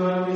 were